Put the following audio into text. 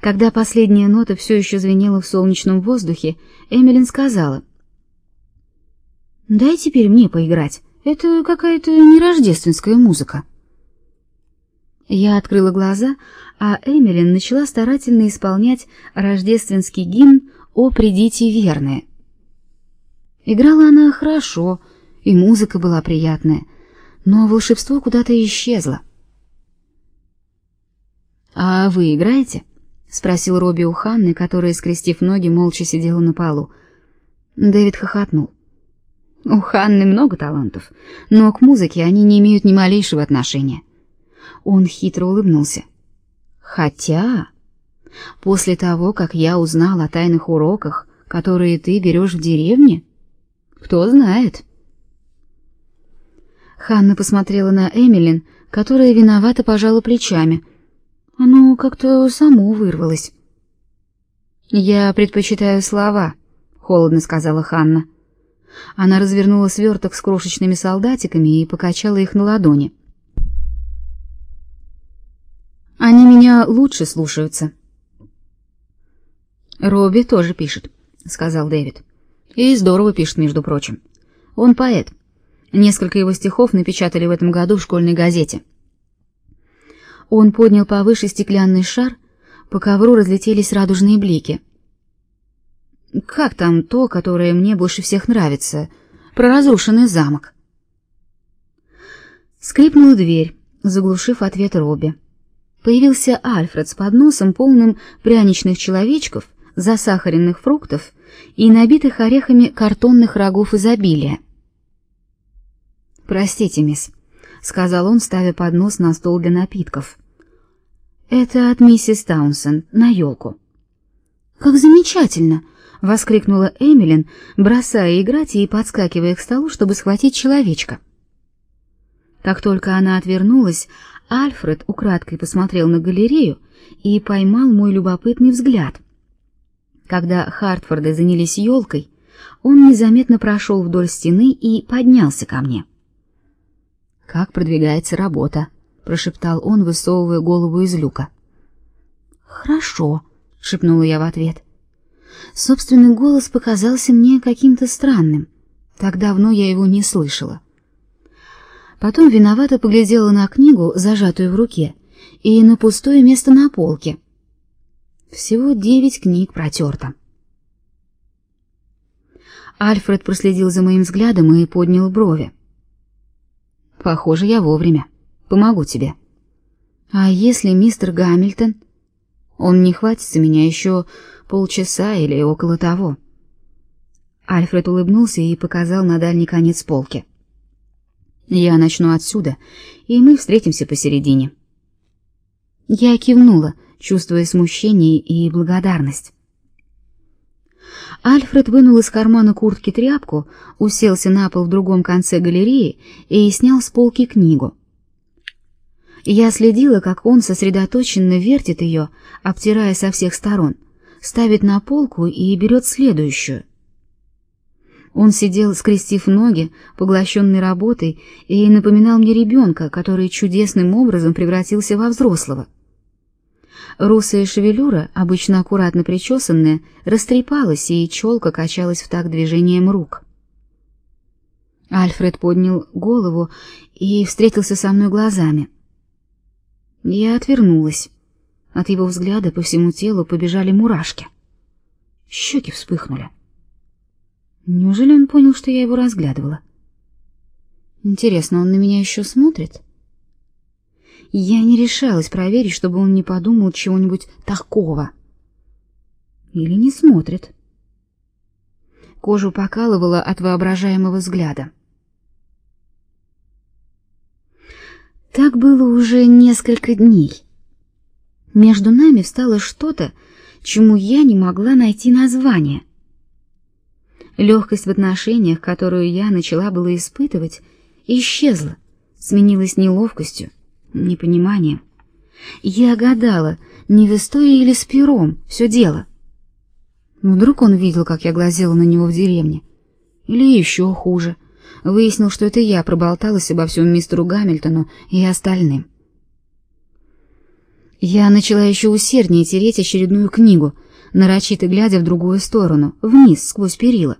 Когда последняя нота все еще звенела в солнечном воздухе, Эмилин сказала: "Дай теперь мне поиграть. Это какая-то нерождественская музыка". Я открыла глаза, а Эмилин начала старательно исполнять рождественский гимн «О, придите верные». Играла она хорошо, и музыка была приятная, но волшебство куда-то исчезло. «А вы играете?» — спросил Робби у Ханны, которая, скрестив ноги, молча сидела на полу. Дэвид хохотнул. У Ханны много талантов, но к музыке они не имеют ни малейшего отношения. Он хитро улыбнулся. Хотя, после того, как я узнал о тайных уроках, которые ты берешь в деревне, кто знает. Ханна посмотрела на Эмилин, которая виновато пожала плечами. Оно как-то само вырвалось. Я предпочитаю слова, холодно сказала Ханна. Она развернула сверток с крошечными солдатиками и покачала их на ладони. Они меня лучше слушаются. Робби тоже пишет, сказал Дэвид. И здорово пишет, между прочим. Он поэт. Несколько его стихов напечатали в этом году в школьной газете. Он поднял повыше стеклянный шар, по ковру разлетелись радужные блики. Как там то, которое мне больше всех нравится, про разрушенный замок? Скрипнула дверь, заглушив ответ Робби. Появился Альфред с подносом, полным пряничных человечков, засахаренных фруктов и набитых орехами картонных рогов изобилия. «Простите, мисс», — сказал он, ставя поднос на стол для напитков. «Это от миссис Таунсен на елку». «Как замечательно!» — воскликнула Эмилин, бросая играть и подскакивая к столу, чтобы схватить человечка. Как только она отвернулась, Альфред украдкой посмотрел на галерею и поймал мой любопытный взгляд. Когда Хартфорды занялись елкой, он незаметно прошел вдоль стены и поднялся ко мне. Как продвигается работа? Прошептал он, высовывая голову из люка. Хорошо, шепнула я в ответ. Собственный голос показался мне каким-то странным. Так давно я его не слышала. Потом виновато поглядела на книгу, зажатую в руке, и на пустое место на полке. Всего девять книг протерто. Альфред проследил за моим взглядом и поднял брови. Похоже, я вовремя. Помогу тебе. А если мистер Гамильтон? Он не хватится меня еще полчаса или около того. Альфред улыбнулся и показал на дальний конец полки. Я начну отсюда, и мы встретимся посередине. Я кивнула, чувствуя смущение и благодарность. Альфред вынул из кармана куртки тряпку, уселся на пол в другом конце галереи и снял с полки книгу. Я следила, как он сосредоточенно вертит ее, обтирая со всех сторон, ставит на полку и берет следующую. Он сидел, скрестив ноги, поглощенный работой, и напоминал мне ребенка, который чудесным образом превратился во взрослого. Русая шевелюра, обычно аккуратно причесанная, растрепалась, и челка качалась в такт движением рук. Альфред поднял голову и встретился со мной глазами. Я отвернулась. От его взгляда по всему телу побежали мурашки. Щеки вспыхнули. Неужели он понял, что я его разглядывала? Интересно, он на меня еще смотрит? Я не решалась проверить, чтобы он не подумал чего-нибудь такого. Или не смотрит. Кожу покалывало от воображаемого взгляда. Так было уже несколько дней. Между нами встало что-то, чему я не могла найти название. Легкость в отношениях, которую я начала было испытывать, исчезла, сменилась неловкостью, непониманием. Я гадала, не в истории или с пером все дело. Вдруг он видел, как я глазела на него в деревне, или еще хуже, выяснил, что это я проболталась обо всем мистеру Гамильтону и остальным. Я начала еще усерднее тереть очередную книгу, нарочито глядя в другую сторону, вниз, сквозь перила.